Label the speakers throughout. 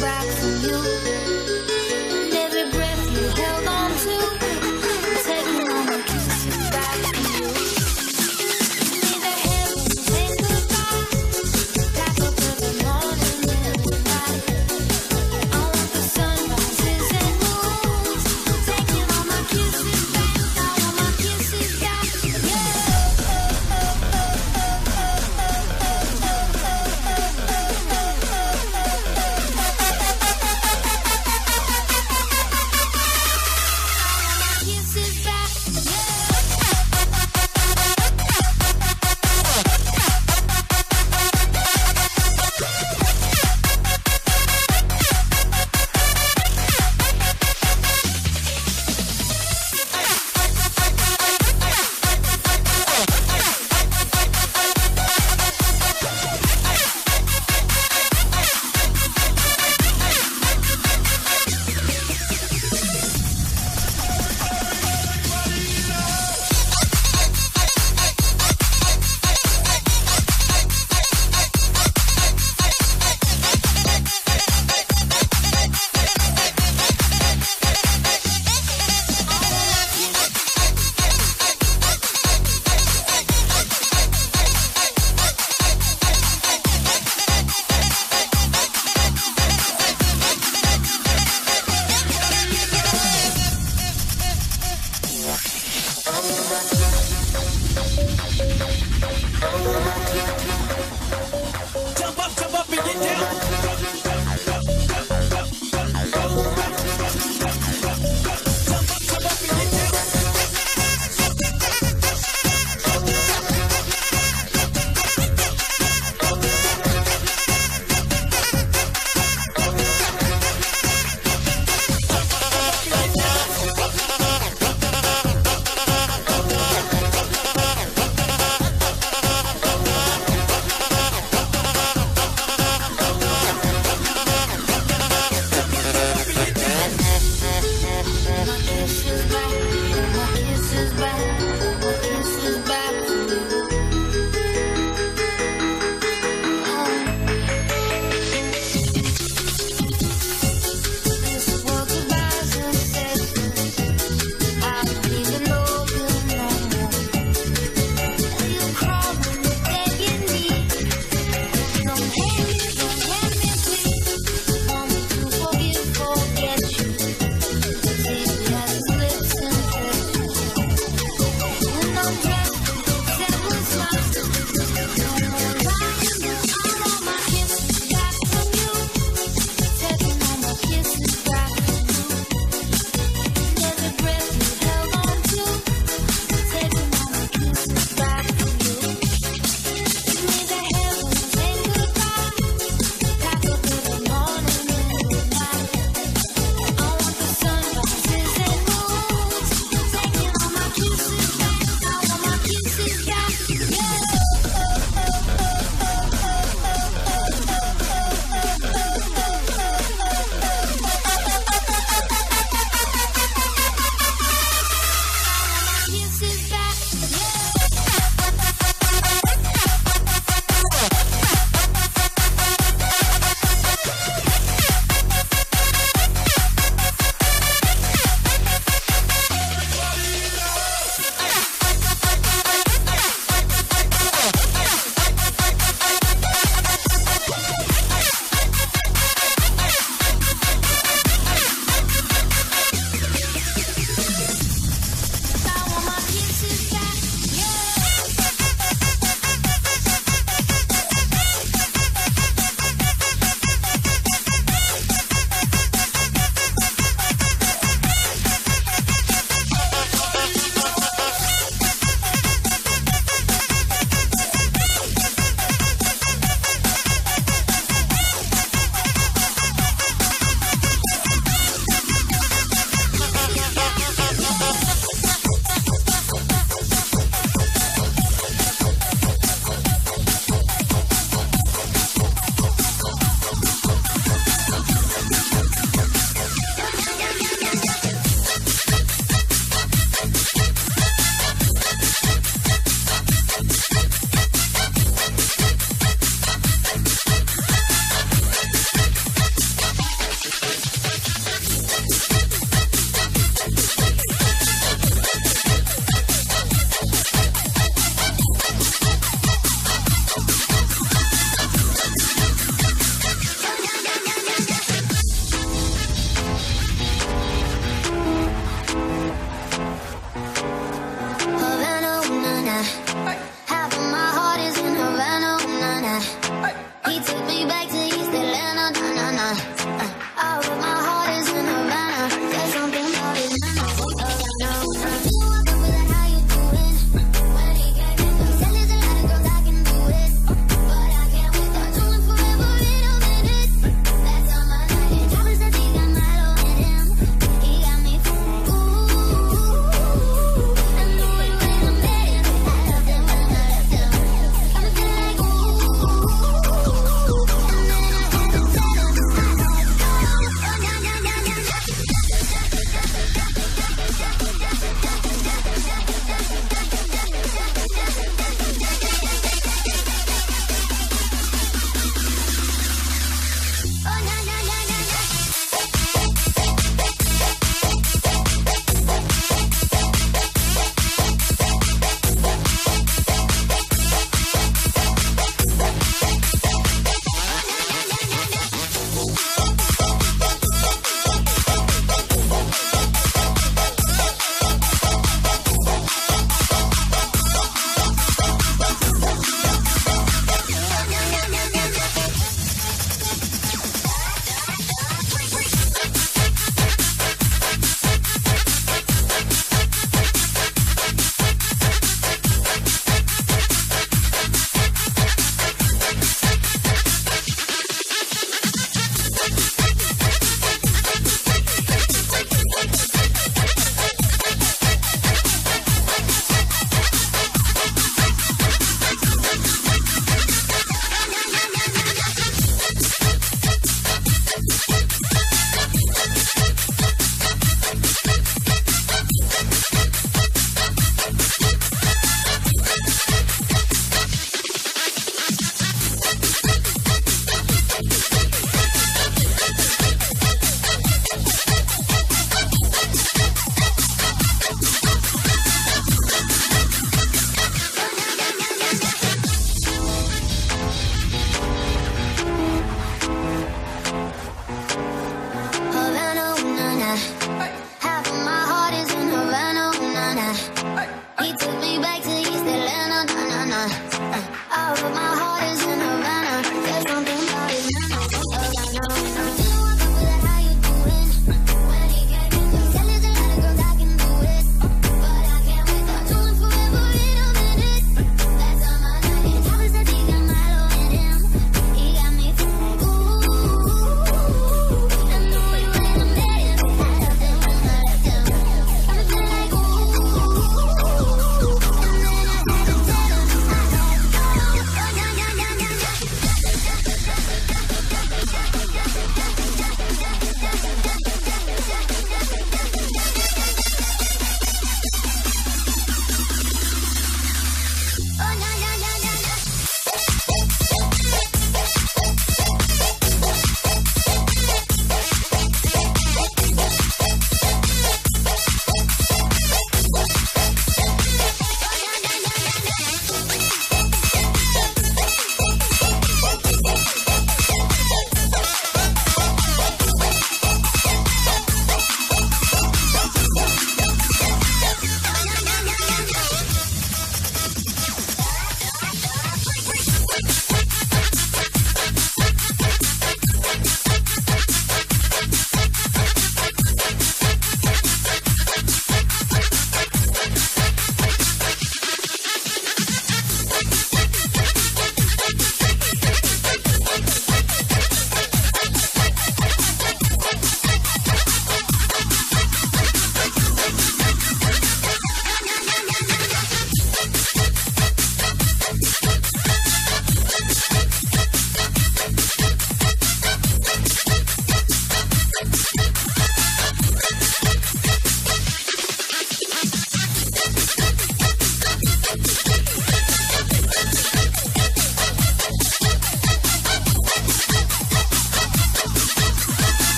Speaker 1: back for you. And every breath you held.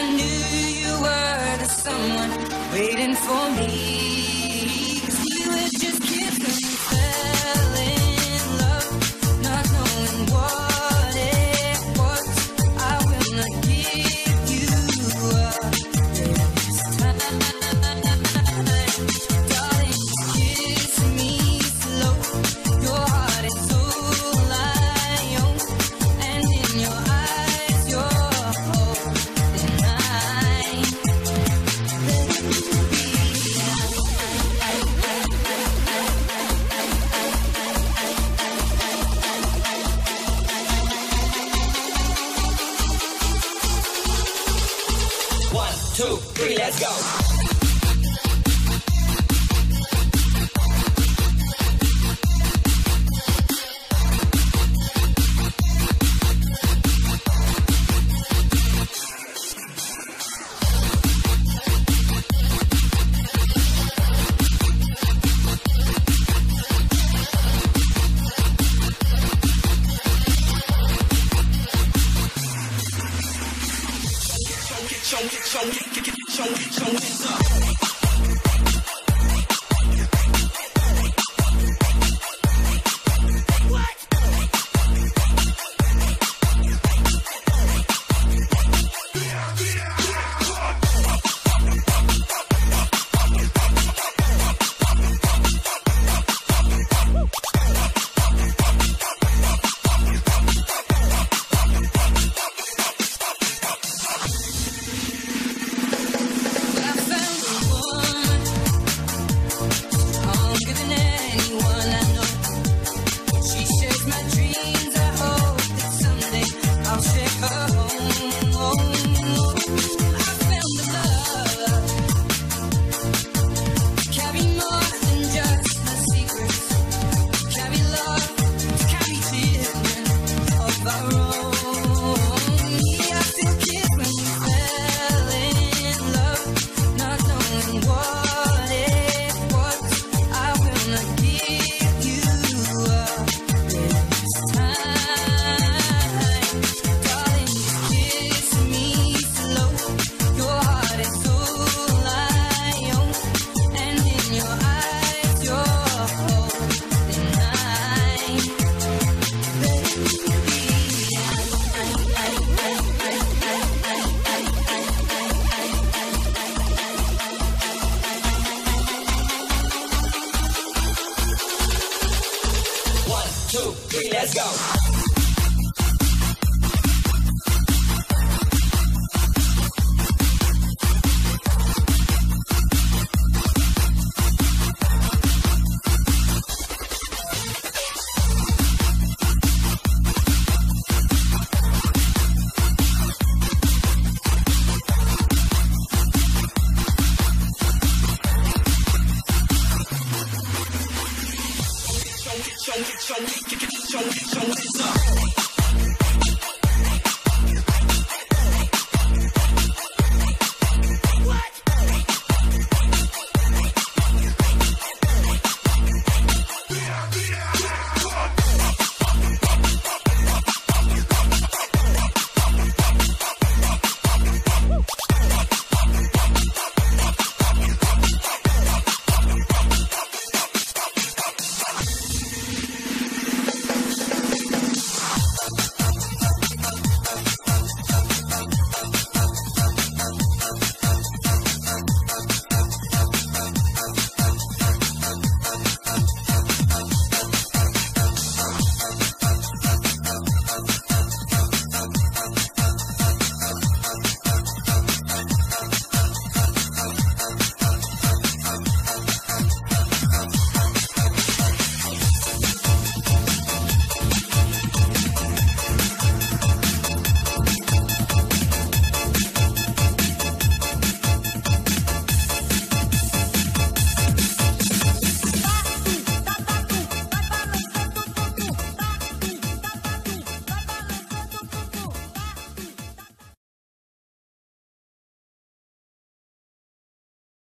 Speaker 1: I knew you were the someone waiting for me.
Speaker 2: One, two, three, let's go.